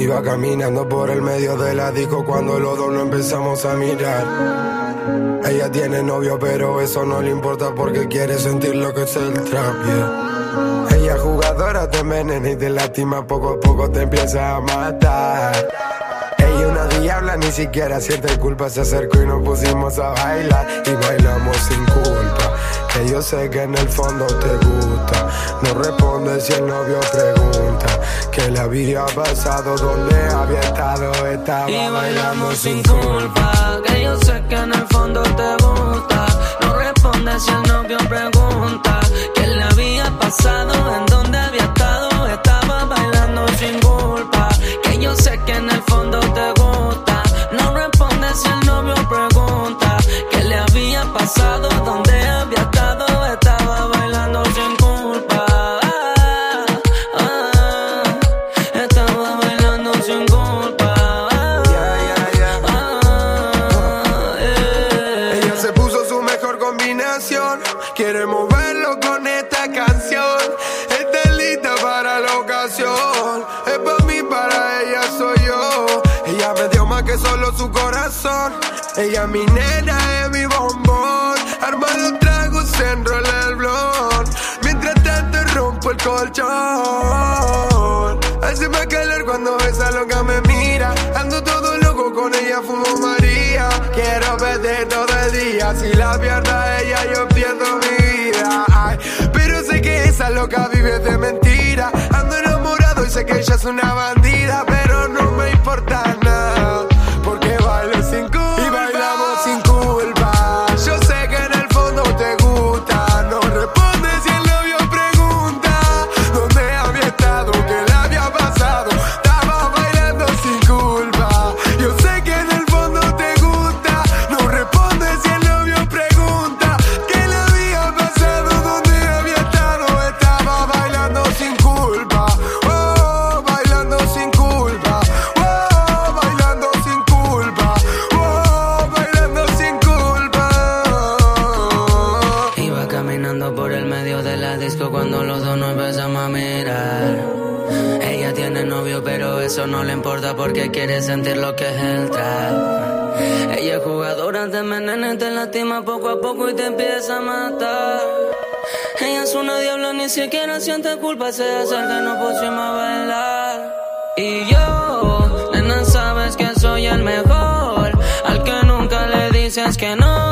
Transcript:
Iba caminando por el medio de la disco cuando los dos no empezamos a mirar. Ella tiene novio, pero eso no le importa porque quiere sentir lo que es el trap, yeah. Ella jugadora te envenena y te lastima, poco a poco te empieza a matar. Ella una diabla, ni siquiera siente culpa, se acercó y nos pusimos a bailar y bailamos sin culpa. Que yo sé que en el fondo te gusta, no responde si el novio pregunta. Que le había pasado, donde había estado, estaba Y bailamos sin culpa, que yo sé combinación. Quiere moverlo con esta canción. Está lista para la ocasión. Es para mí, para ella soy yo. Ella me dio más que solo su corazón. Ella mi nena es mi bombón. Arma los tragos, se enrola el blon. Mientras tanto rompo el colchón. Hace más calor cuando esa loca me mira. Ando todo loco con ella, María. Verte todo el día. Si la pierdo ella, yo pierdo mi vida. Pero sé que esa loca vive de mentira. Ando enamorado y sé que ella es una bandida. Cuando los dos nos empezamos a mirar. Ella tiene novio, pero eso no le importa porque quiere sentir lo que es el trap. Ella es jugadora, envenena y te lastima poco a poco y te empieza a matar. Ella es una diabla, ni siquiera siente culpa, se acerca y nos pusimos a bailar. Y yo, nena, sabes que soy el mejor, al que nunca le dices que no.